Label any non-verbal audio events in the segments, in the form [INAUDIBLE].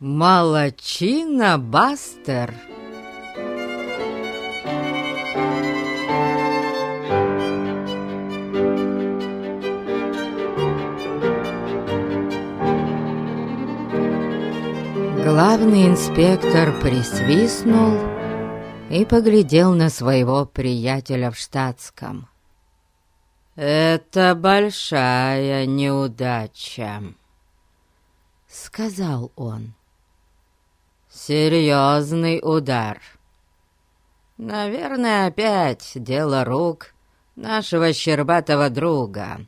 Молочина Бастер. Главный инспектор присвистнул и поглядел на своего приятеля в штатском. «Это большая неудача», — сказал он. «Серьезный удар. Наверное, опять дело рук нашего щербатого друга.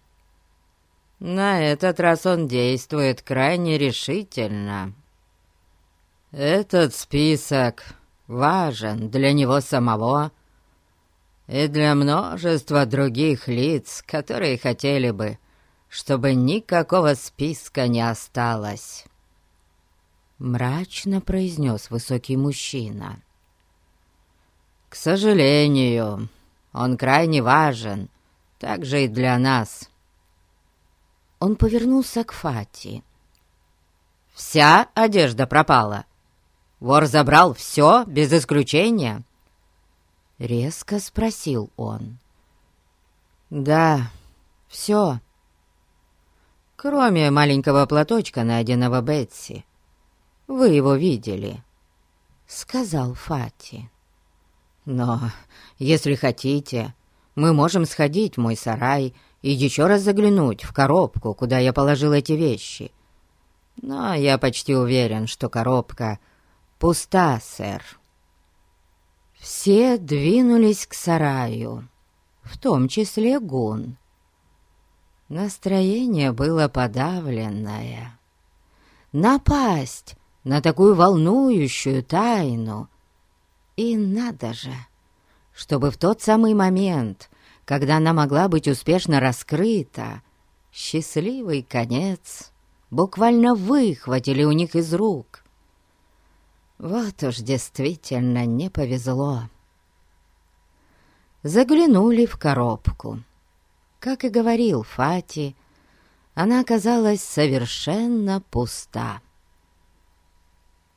На этот раз он действует крайне решительно. Этот список важен для него самого и для множества других лиц, которые хотели бы, чтобы никакого списка не осталось. Мрачно произнес высокий мужчина. К сожалению, он крайне важен, также и для нас. Он повернулся к Фати. «Вся одежда пропала. Вор забрал все, без исключения?» Резко спросил он. «Да, все. Кроме маленького платочка, найденного Бетси. Вы его видели?» Сказал Фати. «Но, если хотите, мы можем сходить в мой сарай и еще раз заглянуть в коробку, куда я положил эти вещи. Но я почти уверен, что коробка пуста, сэр». Все двинулись к сараю, в том числе Гун. Настроение было подавленное. Напасть на такую волнующую тайну. И надо же, чтобы в тот самый момент, когда она могла быть успешно раскрыта, счастливый конец буквально выхватили у них из рук. Вот уж действительно не повезло. Заглянули в коробку. Как и говорил Фати, она оказалась совершенно пуста.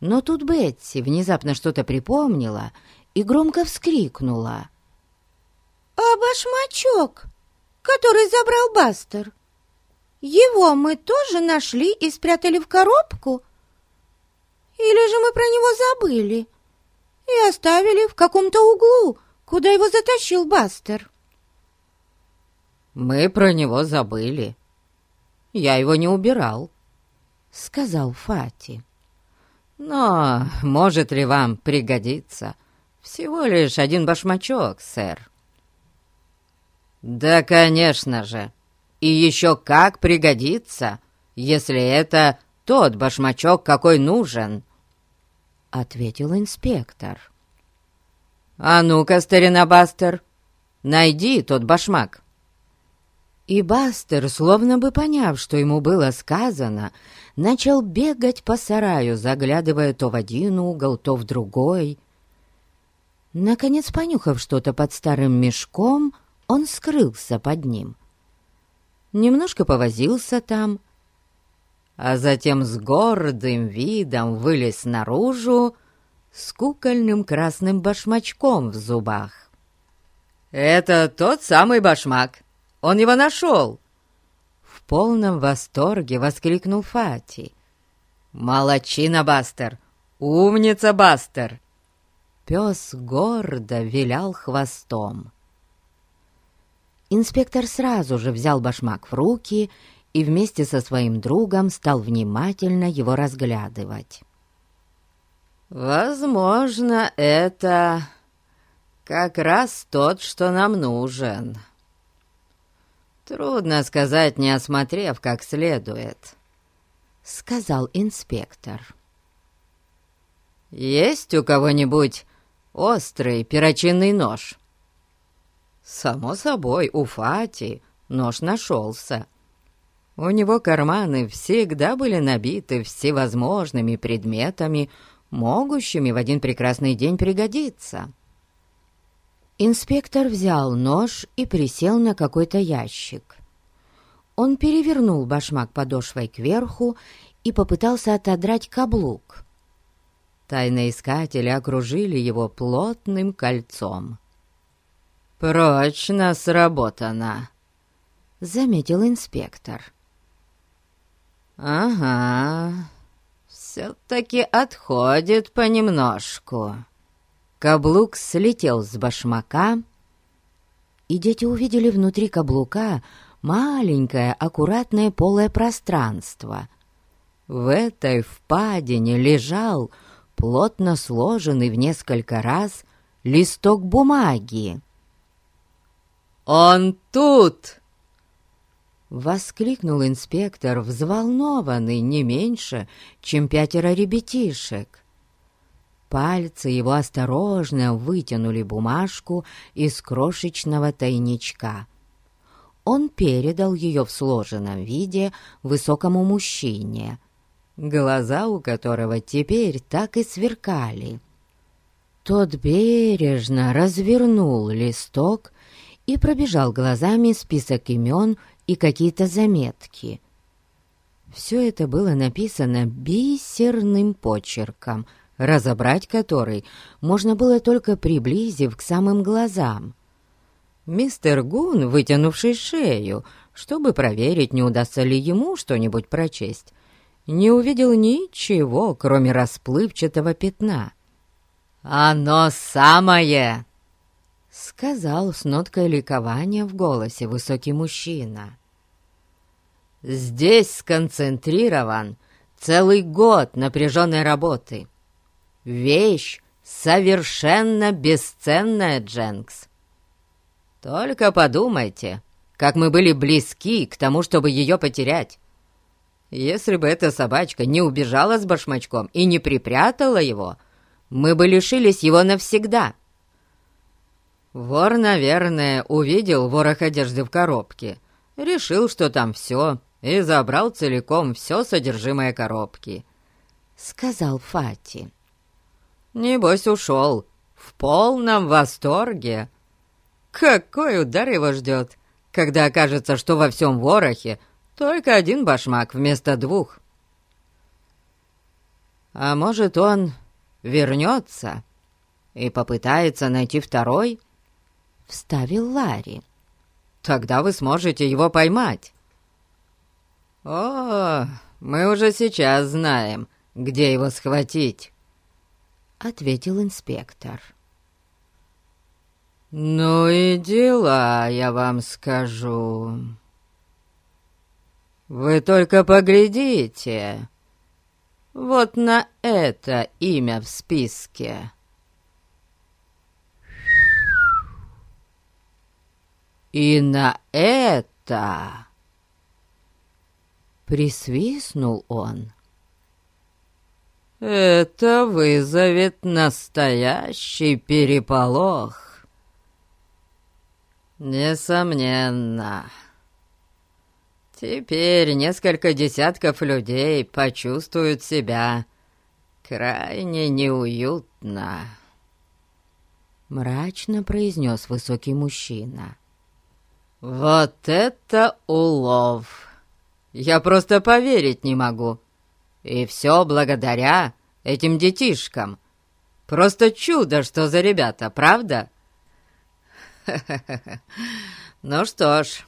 Но тут Бетси внезапно что-то припомнила и громко вскрикнула. «А башмачок, который забрал Бастер, его мы тоже нашли и спрятали в коробку?» Или же мы про него забыли и оставили в каком-то углу, куда его затащил Бастер?» «Мы про него забыли. Я его не убирал», — сказал Фати. «Но может ли вам пригодиться всего лишь один башмачок, сэр?» «Да, конечно же. И еще как пригодится, если это тот башмачок, какой нужен», — ответил инспектор. «А ну-ка, старина Бастер, найди тот башмак». И Бастер, словно бы поняв, что ему было сказано, начал бегать по сараю, заглядывая то в один угол, то в другой. Наконец, понюхав что-то под старым мешком, он скрылся под ним. Немножко повозился там — а затем с гордым видом вылез наружу с кукольным красным башмачком в зубах. «Это тот самый башмак! Он его нашел!» В полном восторге воскликнул Фати. «Молодчина, Бастер! Умница, Бастер!» Пес гордо вилял хвостом. Инспектор сразу же взял башмак в руки и вместе со своим другом стал внимательно его разглядывать. «Возможно, это как раз тот, что нам нужен. Трудно сказать, не осмотрев как следует», — сказал инспектор. «Есть у кого-нибудь острый перочинный нож?» «Само собой, у Фати нож нашелся». У него карманы всегда были набиты всевозможными предметами, могущими в один прекрасный день пригодиться. Инспектор взял нож и присел на какой-то ящик. Он перевернул башмак подошвой кверху и попытался отодрать каблук. Тайноискатели окружили его плотным кольцом. «Прочно сработано», — заметил инспектор. «Ага, все-таки отходит понемножку». Каблук слетел с башмака, и дети увидели внутри каблука маленькое аккуратное полое пространство. В этой впадине лежал плотно сложенный в несколько раз листок бумаги. «Он тут!» — воскликнул инспектор, взволнованный не меньше, чем пятеро ребятишек. Пальцы его осторожно вытянули бумажку из крошечного тайничка. Он передал ее в сложенном виде высокому мужчине, глаза у которого теперь так и сверкали. Тот бережно развернул листок и пробежал глазами список имен и какие-то заметки. Все это было написано бисерным почерком, разобрать который можно было только приблизив к самым глазам. Мистер Гун, вытянувший шею, чтобы проверить, не удастся ли ему что-нибудь прочесть, не увидел ничего, кроме расплывчатого пятна. «Оно самое!» — сказал с ноткой ликования в голосе высокий мужчина. «Здесь сконцентрирован целый год напряженной работы. Вещь совершенно бесценная, Дженкс. Только подумайте, как мы были близки к тому, чтобы ее потерять. Если бы эта собачка не убежала с башмачком и не припрятала его, мы бы лишились его навсегда. Вор, наверное, увидел ворох одежды в коробке, решил, что там все, и забрал целиком все содержимое коробки, — сказал Фати. Небось, ушел в полном восторге. Какой удар его ждет, когда окажется, что во всем ворохе только один башмак вместо двух. А может, он вернется и попытается найти второй?» — вставил Ларри. «Тогда вы сможете его поймать». «О, мы уже сейчас знаем, где его схватить», — ответил инспектор. «Ну и дела, я вам скажу», вы только поглядите. Вот на это имя в списке. И на это... Присвистнул он. Это вызовет настоящий переполох. Несомненно. Теперь несколько десятков людей почувствуют себя крайне неуютно. Мрачно произнес высокий мужчина. «Вот это улов! Я просто поверить не могу. И все благодаря этим детишкам. Просто чудо, что за ребята, правда?» [LAUGHS] «Ну что ж...»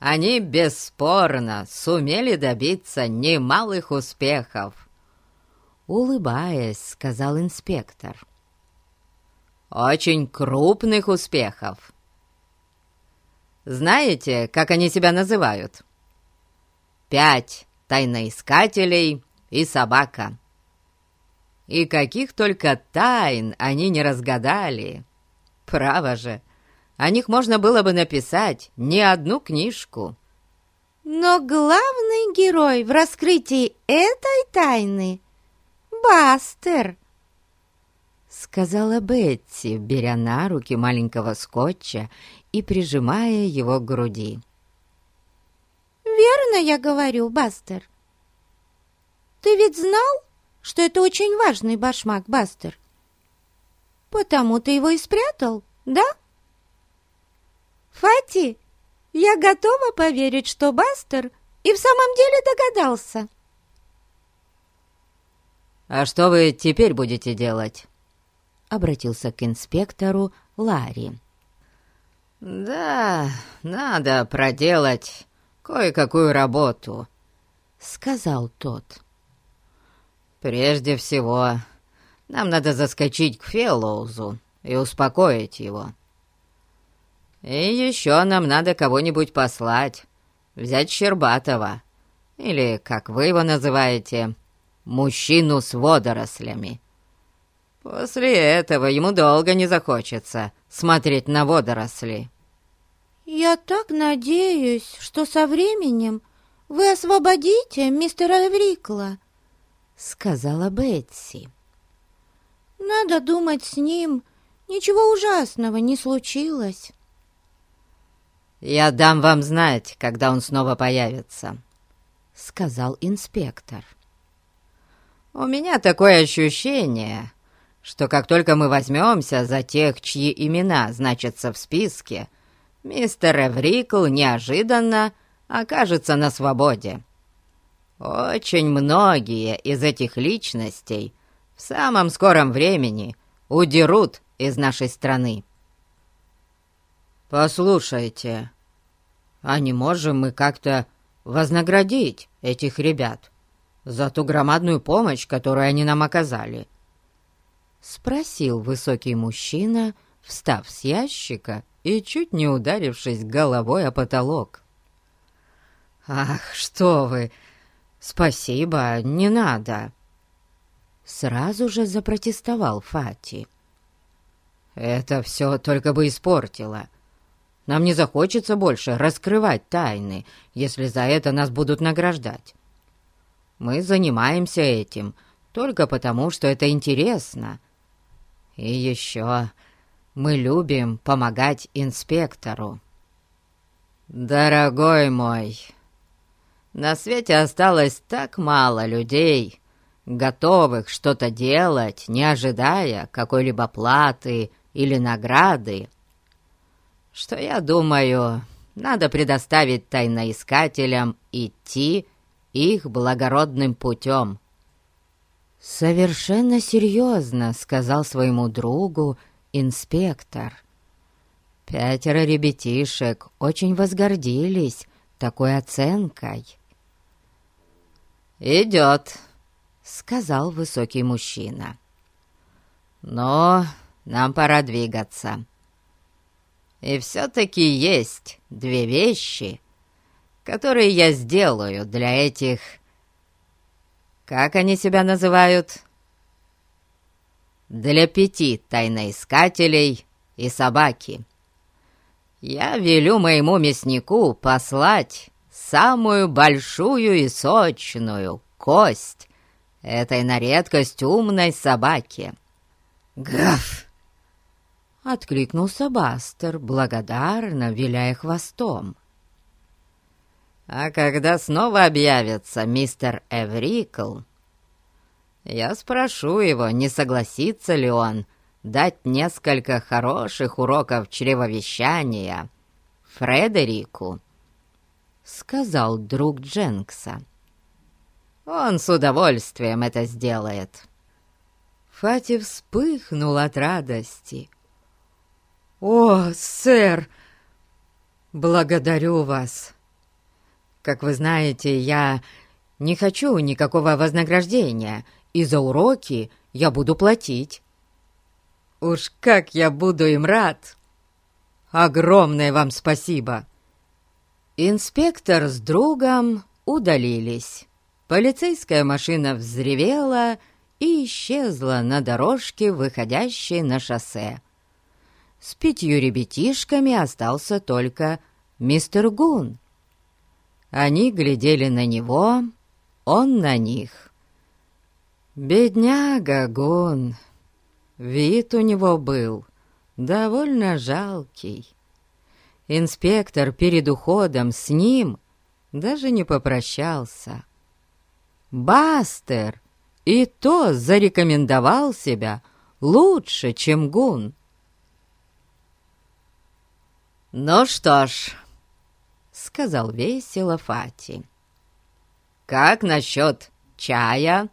они бесспорно сумели добиться немалых успехов. Улыбаясь, сказал инспектор. Очень крупных успехов. Знаете, как они себя называют? Пять тайноискателей и собака. И каких только тайн они не разгадали. Право же, о них можно было бы написать не одну книжку. Но главный герой в раскрытии этой тайны — Бастер, — сказала Бетти, беря на руки маленького скотча и прижимая его к груди. «Верно я говорю, Бастер. Ты ведь знал, что это очень важный башмак, Бастер? Потому ты его и спрятал, да?» «Фати, я готова поверить, что Бастер и в самом деле догадался». «А что вы теперь будете делать?» Обратился к инспектору Ларри. «Да, надо проделать кое-какую работу», — сказал тот. «Прежде всего, нам надо заскочить к Феллоузу и успокоить его. И еще нам надо кого-нибудь послать, взять Щербатова, или, как вы его называете, мужчину с водорослями. После этого ему долго не захочется смотреть на водоросли. «Я так надеюсь, что со временем вы освободите мистера Эврикла», — сказала Бетси. «Надо думать с ним, ничего ужасного не случилось». «Я дам вам знать, когда он снова появится», — сказал инспектор. «У меня такое ощущение, что как только мы возьмемся за тех, чьи имена значатся в списке, мистер Эврикл неожиданно окажется на свободе. Очень многие из этих личностей в самом скором времени удерут из нашей страны. «Послушайте, а не можем мы как-то вознаградить этих ребят за ту громадную помощь, которую они нам оказали?» — спросил высокий мужчина, встав с ящика и чуть не ударившись головой о потолок. «Ах, что вы! Спасибо, не надо!» Сразу же запротестовал Фати. «Это все только бы испортило. Нам не захочется больше раскрывать тайны, если за это нас будут награждать. Мы занимаемся этим только потому, что это интересно» И еще мы любим помогать инспектору. Дорогой мой, на свете осталось так мало людей, готовых что-то делать, не ожидая какой-либо платы или награды, что я думаю, надо предоставить тайноискателям идти их благородным путем. «Совершенно серьезно», — сказал своему другу инспектор. Пятеро ребятишек очень возгордились такой оценкой. «Идет», — сказал высокий мужчина. «Но нам пора двигаться. И все-таки есть две вещи, которые я сделаю для этих как они себя называют? Для пяти тайноискателей и собаки. Я велю моему мяснику послать самую большую и сочную кость этой на редкость умной собаки. «Гав!» — откликнулся Бастер, благодарно виляя хвостом. А когда снова объявится мистер Эврикл, я спрошу его, не согласится ли он дать несколько хороших уроков чревовещания Фредерику, сказал друг Дженкса. Он с удовольствием это сделает. Фати вспыхнул от радости. «О, сэр, благодарю вас!» Как вы знаете, я не хочу никакого вознаграждения, и за уроки я буду платить. Уж как я буду им рад! Огромное вам спасибо!» Инспектор с другом удалились. Полицейская машина взревела и исчезла на дорожке, выходящей на шоссе. С пятью ребятишками остался только мистер Гун. Они глядели на него, он на них. Бедняга Гун, вид у него был довольно жалкий. Инспектор перед уходом с ним даже не попрощался. Бастер и то зарекомендовал себя лучше, чем Гун. «Ну что ж», сказал весело Фати. «Как насчет чая?»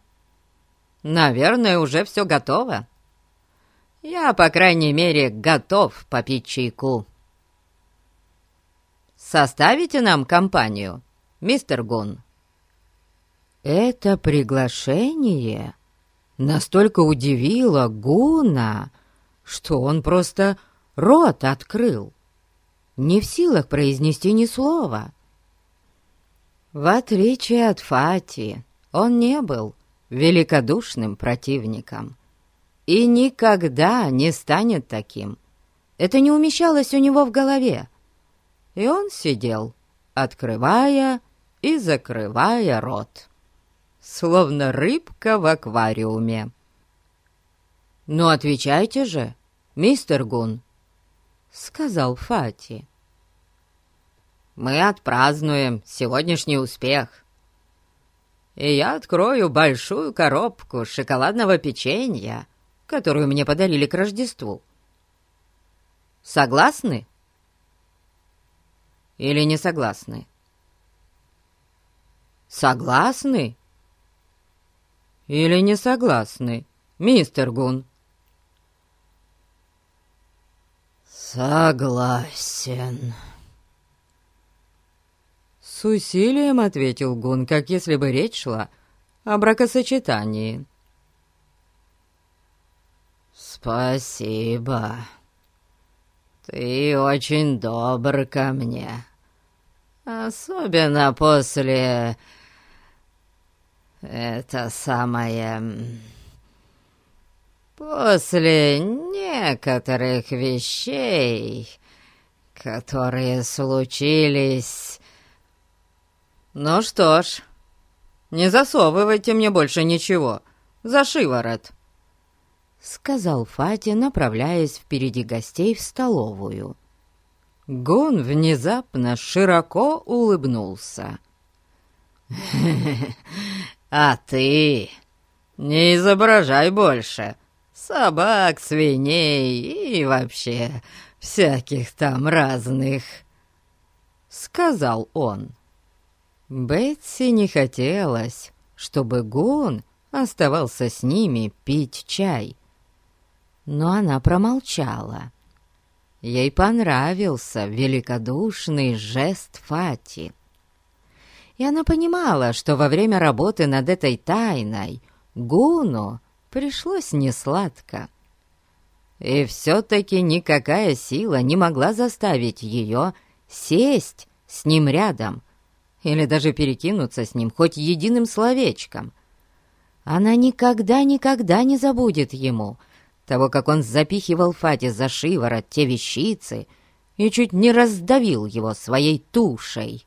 наверное, уже все готово. Я, по крайней мере, готов попить чайку. Составите нам компанию, мистер Гун?» Это приглашение настолько удивило Гуна, что он просто рот открыл, не в силах произнести ни слова. В отличие от Фати, он не был великодушным противником и никогда не станет таким. Это не умещалось у него в голове, и он сидел, открывая и закрывая рот словно рыбка в аквариуме. «Ну, отвечайте же, мистер Гун», — сказал Фати. «Мы отпразднуем сегодняшний успех, и я открою большую коробку шоколадного печенья, которую мне подарили к Рождеству. Согласны? Или не согласны?» «Согласны?» или не согласны, мистер Гун?» «Согласен», с усилием ответил Гун, как если бы речь шла о бракосочетании. «Спасибо. Ты очень добр ко мне. Особенно после это самое... После некоторых вещей, которые случились... Ну что ж, не засовывайте мне больше ничего, за шиворот, — сказал Фати, направляясь впереди гостей в столовую. Гон внезапно широко улыбнулся. А ты не изображай больше собак, свиней и вообще всяких там разных, — сказал он. Бетси не хотелось, чтобы Гун оставался с ними пить чай. Но она промолчала. Ей понравился великодушный жест Фати и она понимала, что во время работы над этой тайной Гуну пришлось несладко. И все-таки никакая сила не могла заставить ее сесть с ним рядом или даже перекинуться с ним хоть единым словечком. Она никогда-никогда не забудет ему того, как он запихивал Фати за шиворот те вещицы и чуть не раздавил его своей тушей.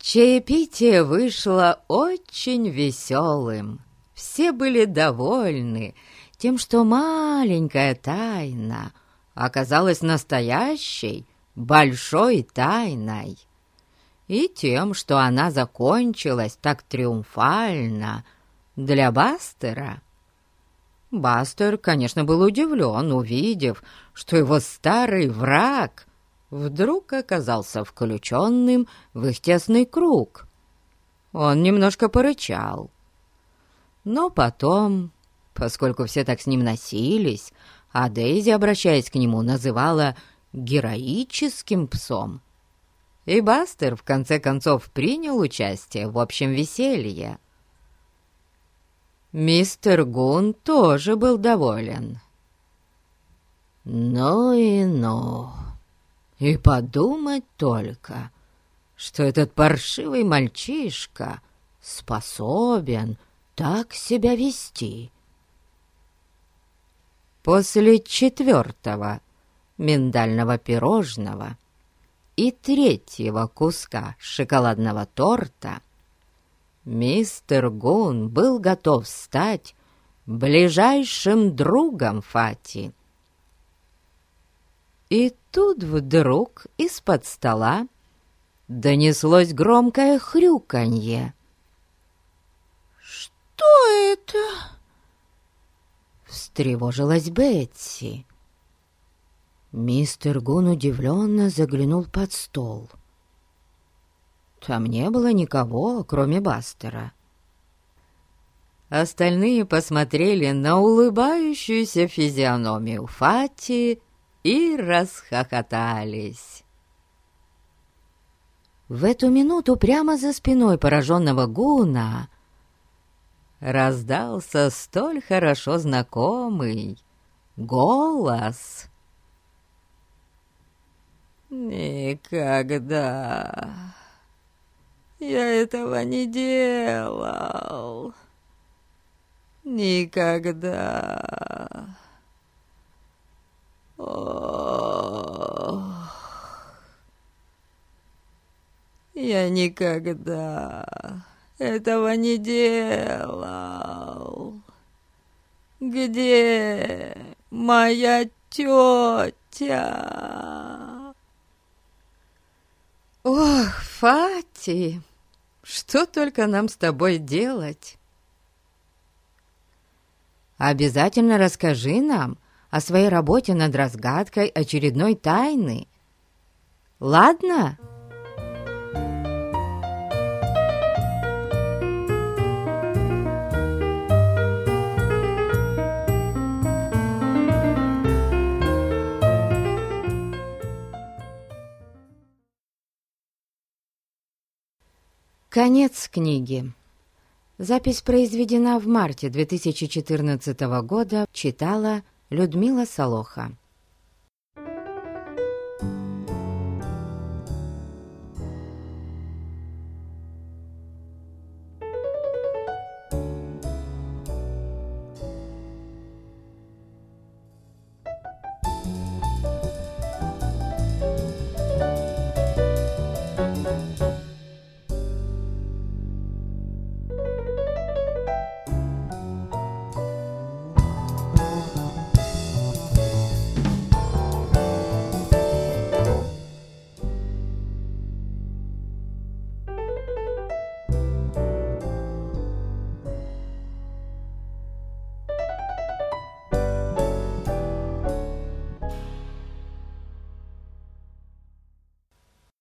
Чаепитие вышло очень веселым. Все были довольны тем, что маленькая тайна оказалась настоящей, большой тайной, и тем, что она закончилась так триумфально для Бастера. Бастер, конечно, был удивлен, увидев, что его старый враг — вдруг оказался включенным в их тесный круг. Он немножко порычал. Но потом, поскольку все так с ним носились, а Дейзи, обращаясь к нему, называла героическим псом, и Бастер в конце концов принял участие в общем веселье. Мистер Гун тоже был доволен. «Ну и ну!» И подумать только, что этот паршивый мальчишка способен так себя вести. После четвертого миндального пирожного и третьего куска шоколадного торта мистер Гун был готов стать ближайшим другом Фати. И тут вдруг из-под стола донеслось громкое хрюканье. «Что это?» Встревожилась Бетси. Мистер Гун удивленно заглянул под стол. Там не было никого, кроме Бастера. Остальные посмотрели на улыбающуюся физиономию Фати и расхохотались. В эту минуту прямо за спиной пораженного Гуна раздался столь хорошо знакомый голос. «Никогда я этого не делал. Никогда. Ох, я никогда этого не делал. Где моя тетя? Ох, Фати, что только нам с тобой делать? Обязательно расскажи нам о своей работе над разгадкой очередной тайны. Ладно?» Конец книги. Запись произведена в марте 2014 года, читала Людмила Солоха.